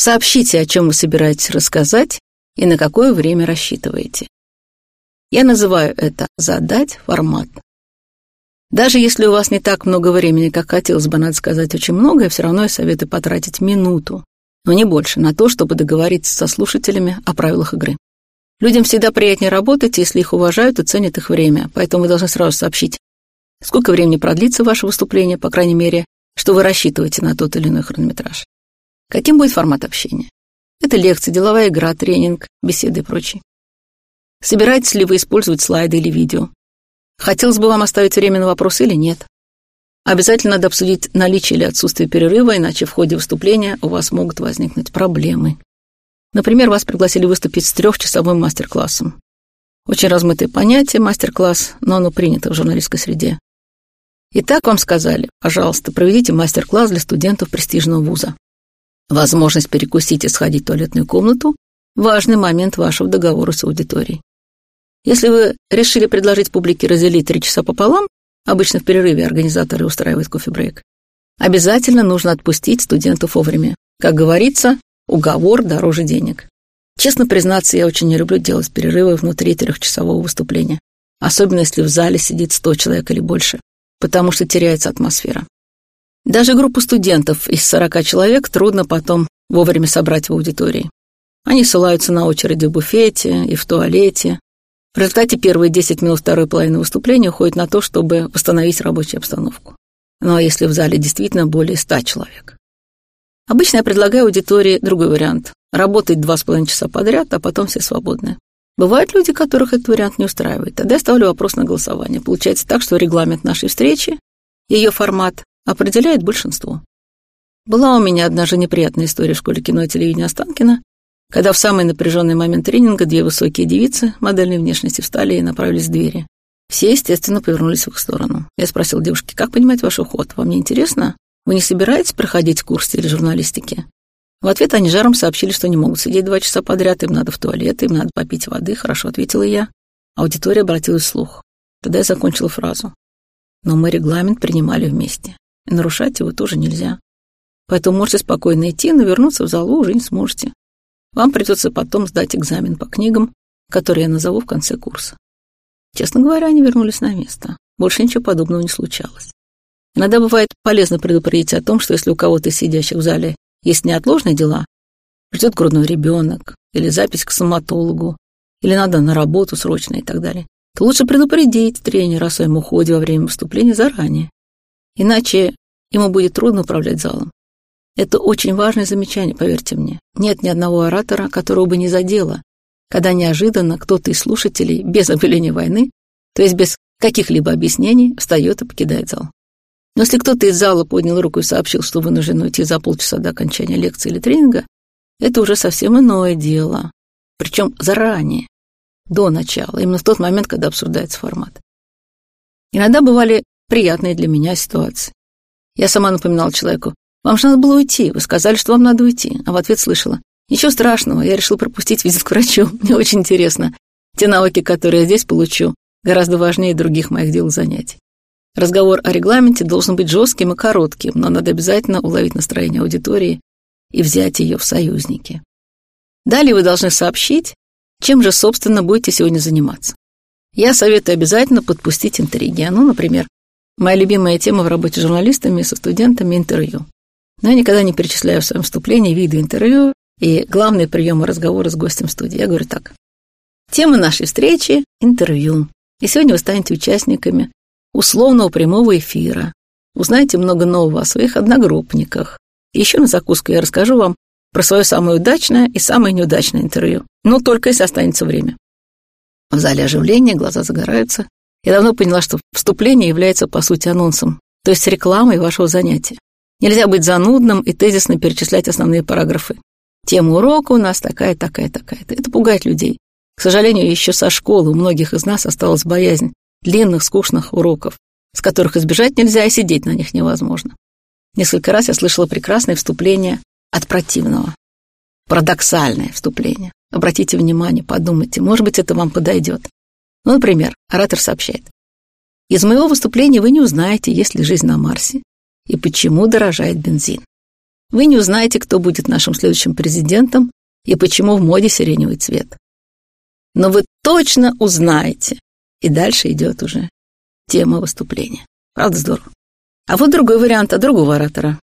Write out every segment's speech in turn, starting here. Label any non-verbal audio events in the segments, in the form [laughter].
Сообщите, о чем вы собираетесь рассказать и на какое время рассчитываете. Я называю это «задать формат». Даже если у вас не так много времени, как хотелось бы, надо сказать очень много, я все равно я советую потратить минуту, но не больше, на то, чтобы договориться со слушателями о правилах игры. Людям всегда приятнее работать, если их уважают и ценят их время, поэтому вы должны сразу сообщить, сколько времени продлится ваше выступление, по крайней мере, что вы рассчитываете на тот или иной хронометраж. Каким будет формат общения? Это лекция, деловая игра, тренинг, беседы и прочее. Собираетесь ли вы использовать слайды или видео? Хотелось бы вам оставить время на вопросы или нет? Обязательно надо обсудить наличие или отсутствие перерыва, иначе в ходе выступления у вас могут возникнуть проблемы. Например, вас пригласили выступить с трехчасовым мастер-классом. Очень размытое понятие мастер-класс, но оно принято в журналистской среде. Итак, вам сказали, пожалуйста, проведите мастер-класс для студентов престижного вуза. Возможность перекусить и сходить в туалетную комнату – важный момент вашего договора с аудиторией. Если вы решили предложить публике разделить три часа пополам, обычно в перерыве организаторы устраивают кофе-брейк, обязательно нужно отпустить студентов вовремя. Как говорится, уговор дороже денег. Честно признаться, я очень не люблю делать перерывы внутри трехчасового выступления, особенно если в зале сидит сто человек или больше, потому что теряется атмосфера. Даже группу студентов из сорока человек трудно потом вовремя собрать в аудитории. Они ссылаются на очереди в буфете и в туалете, в результате первые 10 минут второй половины выступления уходят на то, чтобы восстановить рабочую обстановку. Ну а если в зале действительно более 100 человек? Обычно я предлагаю аудитории другой вариант. Работать два с половиной часа подряд, а потом все свободны. Бывают люди, которых этот вариант не устраивает. Тогда я ставлю вопрос на голосование. Получается так, что регламент нашей встречи, ее формат определяет большинство. Была у меня одна же неприятная история в школе кино и телевидения Останкина, когда в самый напряженный момент тренинга две высокие девицы модельной внешности встали и направились к двери. Все, естественно, повернулись в их сторону. Я спросил девушки, как понимать ваш уход? Вам не интересно? Вы не собираетесь проходить курс или журналистики? В ответ они жаром сообщили, что не могут сидеть два часа подряд, им надо в туалет, им надо попить воды. Хорошо, ответила я. Аудитория обратилась вслух. Тогда я закончила фразу. Но мы регламент принимали вместе. Нарушать его тоже нельзя. Поэтому можете спокойно идти, но вернуться в залу уже не сможете. Вам придется потом сдать экзамен по книгам, которые я назову в конце курса. Честно говоря, они вернулись на место. Больше ничего подобного не случалось. Иногда бывает полезно предупредить о том, что если у кого-то из сидящих в зале есть неотложные дела, ждет грудной ребенок, или запись к стоматологу, или надо на работу срочно и так далее, то лучше предупредить тренера о своем уходе во время выступления заранее. Иначе ему будет трудно управлять залом. Это очень важное замечание, поверьте мне. Нет ни одного оратора, которого бы не задело, когда неожиданно кто-то из слушателей без объявления войны, то есть без каких-либо объяснений, встает и покидает зал. Но если кто-то из зала поднял руку и сообщил, что вынужден уйти за полчаса до окончания лекции или тренинга, это уже совсем иное дело. Причем заранее, до начала, именно в тот момент, когда обсуждается формат. Иногда бывали приятные для меня ситуации. Я сама напоминала человеку, вам же надо было уйти, вы сказали, что вам надо уйти. А в ответ слышала, ничего страшного, я решил пропустить визит к врачу, [laughs] мне очень интересно. Те навыки, которые я здесь получу, гораздо важнее других моих дел и занятий. Разговор о регламенте должен быть жестким и коротким, но надо обязательно уловить настроение аудитории и взять ее в союзники. Далее вы должны сообщить, чем же, собственно, будете сегодня заниматься. Я советую обязательно подпустить интриги. Ну, например, моя любимая тема в работе с журналистами со студентами – интервью. Но я никогда не перечисляю в своем вступлении виды интервью и главные приемы разговора с гостем студии. Я говорю так. Тема нашей встречи – интервью. И сегодня вы станете участниками условного прямого эфира. Узнаете много нового о своих одногруппниках. И еще на закуску я расскажу вам про свое самое удачное и самое неудачное интервью. Но только если останется время. В зале оживление, глаза загораются. Я давно поняла, что вступление является, по сути, анонсом, то есть рекламой вашего занятия. Нельзя быть занудным и тезисно перечислять основные параграфы. Тема урока у нас такая, такая, такая. Это пугает людей. К сожалению, еще со школы у многих из нас осталась боязнь длинных, скучных уроков, с которых избежать нельзя и сидеть на них невозможно. Несколько раз я слышала прекрасное вступление от противного. Парадоксальное вступление. Обратите внимание, подумайте, может быть, это вам подойдет. Ну, например, оратор сообщает. Из моего выступления вы не узнаете, есть ли жизнь на Марсе, и почему дорожает бензин. вы не узнаете, кто будет нашим следующим президентом и почему в моде сиреневый цвет. Но вы точно узнаете. И дальше идет уже тема выступления. Правда здорово? А вот другой вариант от другого оратора.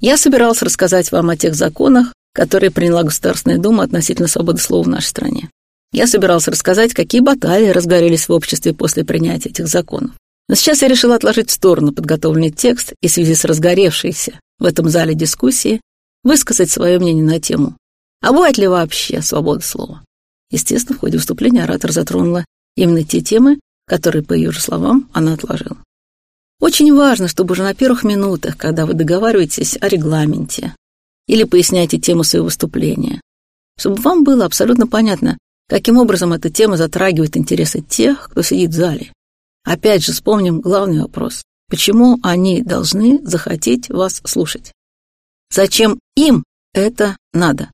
Я собирался рассказать вам о тех законах, которые приняла Государственная Дума относительно свободы слова в нашей стране. Я собирался рассказать, какие баталии разгорелись в обществе после принятия этих законов. Но сейчас я решил отложить в сторону подготовленный текст и в связи с разгоревшейся в этом зале дискуссии высказать свое мнение на тему «А бывает ли вообще свобода слова?». Естественно, в ходе выступления оратор затронула именно те темы, которые, по ее же словам, она отложила. Очень важно, чтобы уже на первых минутах, когда вы договариваетесь о регламенте или поясняете тему своего выступления, чтобы вам было абсолютно понятно, каким образом эта тема затрагивает интересы тех, кто сидит в зале. Опять же, вспомним главный вопрос. Почему они должны захотеть вас слушать? Зачем им это надо?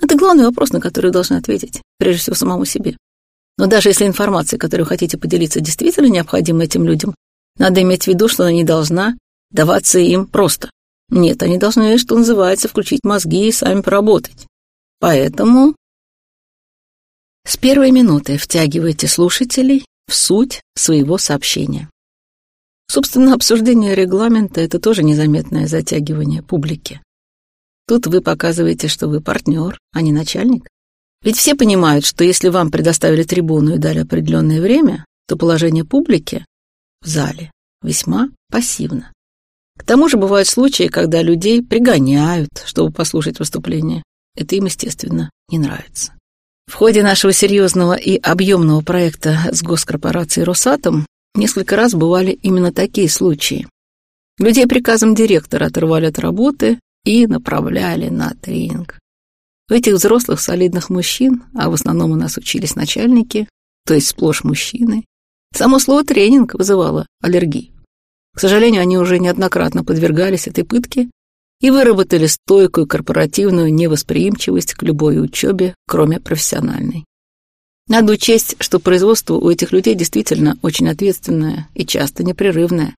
Это главный вопрос, на который вы должны ответить, прежде всего самому себе. Но даже если информация, которую вы хотите поделиться, действительно необходима этим людям, надо иметь в виду, что она не должна даваться им просто. Нет, они должны, что называется, включить мозги и сами поработать. Поэтому с первой минуты втягивайте слушателей в суть своего сообщения. Собственно, обсуждение регламента — это тоже незаметное затягивание публики. Тут вы показываете, что вы партнер, а не начальник. Ведь все понимают, что если вам предоставили трибуну и дали определенное время, то положение публики в зале весьма пассивно. К тому же бывают случаи, когда людей пригоняют, чтобы послушать выступление. Это им, естественно, не нравится. В ходе нашего серьезного и объемного проекта с госкорпорацией «Росатом» несколько раз бывали именно такие случаи. Людей приказом директора отрывали от работы и направляли на тренинг. У этих взрослых солидных мужчин, а в основном у нас учились начальники, то есть сплошь мужчины, само слово «тренинг» вызывало аллергию. К сожалению, они уже неоднократно подвергались этой пытке и выработали стойкую корпоративную невосприимчивость к любой учебе, кроме профессиональной. Надо учесть, что производство у этих людей действительно очень ответственное и часто непрерывное.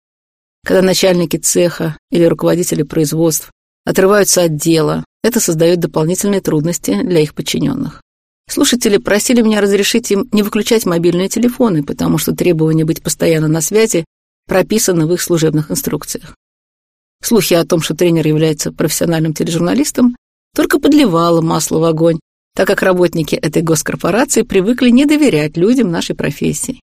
Когда начальники цеха или руководители производств отрываются от дела, это создает дополнительные трудности для их подчиненных. Слушатели просили меня разрешить им не выключать мобильные телефоны, потому что требование быть постоянно на связи прописано в их служебных инструкциях. Слухи о том, что тренер является профессиональным тележурналистом, только подливало масло в огонь, так как работники этой госкорпорации привыкли не доверять людям нашей профессии.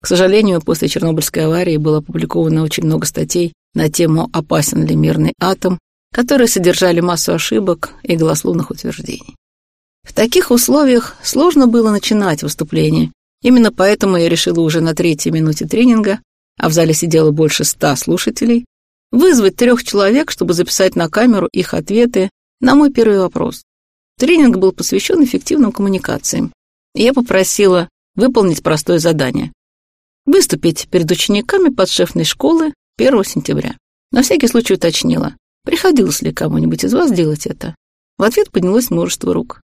К сожалению, после Чернобыльской аварии было опубликовано очень много статей на тему «Опасен ли мирный атом», которые содержали массу ошибок и голословных утверждений. В таких условиях сложно было начинать выступление. Именно поэтому я решила уже на третьей минуте тренинга, а в зале сидело больше ста слушателей, вызвать трех человек, чтобы записать на камеру их ответы на мой первый вопрос. Тренинг был посвящен эффективным коммуникациям, я попросила выполнить простое задание. Выступить перед учениками подшефной школы 1 сентября. На всякий случай уточнила, приходилось ли кому-нибудь из вас делать это. В ответ поднялось множество рук.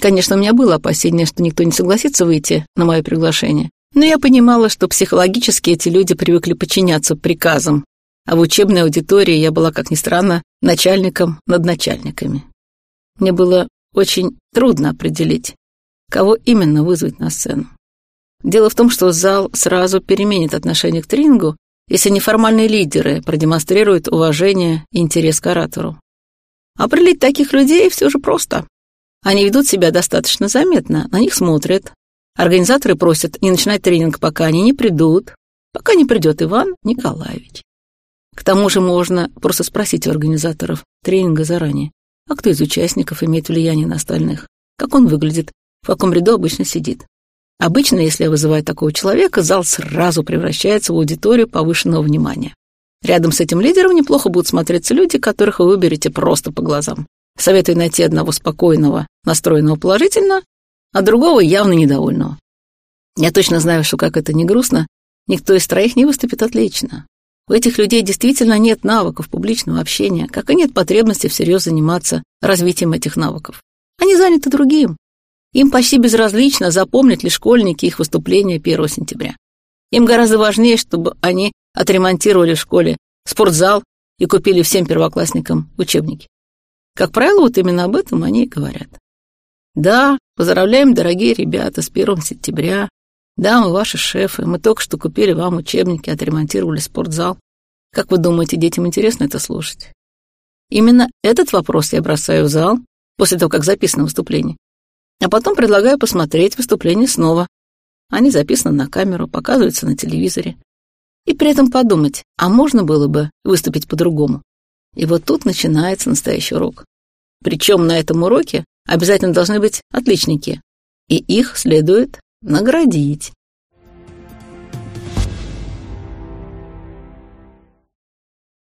Конечно, у меня было опасение, что никто не согласится выйти на мое приглашение, но я понимала, что психологически эти люди привыкли подчиняться приказам, а в учебной аудитории я была, как ни странно, начальником над начальниками. Мне было очень трудно определить, кого именно вызвать на сцену. Дело в том, что зал сразу переменит отношение к тренингу, если неформальные лидеры продемонстрируют уважение и интерес к оратору. Определить таких людей все же просто. Они ведут себя достаточно заметно, на них смотрят. Организаторы просят не начинать тренинг, пока они не придут, пока не придет Иван Николаевич. К тому же можно просто спросить у организаторов тренинга заранее, а кто из участников имеет влияние на остальных, как он выглядит, в каком ряду обычно сидит. Обычно, если я вызываю такого человека, зал сразу превращается в аудиторию повышенного внимания. Рядом с этим лидером неплохо будут смотреться люди, которых вы выберете просто по глазам. Советую найти одного спокойного, настроенного положительно, а другого явно недовольного. Я точно знаю, что как это не грустно, никто из троих не выступит отлично. У этих людей действительно нет навыков публичного общения, как и нет потребности всерьез заниматься развитием этих навыков. Они заняты другим. Им почти безразлично, запомнят ли школьники их выступления 1 сентября. Им гораздо важнее, чтобы они отремонтировали в школе спортзал и купили всем первоклассникам учебники. Как правило, вот именно об этом они и говорят. Да, поздравляем, дорогие ребята, с первым сентября. Да, мы ваши шефы, мы только что купили вам учебники, отремонтировали спортзал. Как вы думаете, детям интересно это слушать? Именно этот вопрос я бросаю в зал после того, как записано выступление. А потом предлагаю посмотреть выступление снова. Они записаны на камеру, показываются на телевизоре. И при этом подумать, а можно было бы выступить по-другому? И вот тут начинается настоящий урок. Причем на этом уроке обязательно должны быть отличники, и их следует наградить.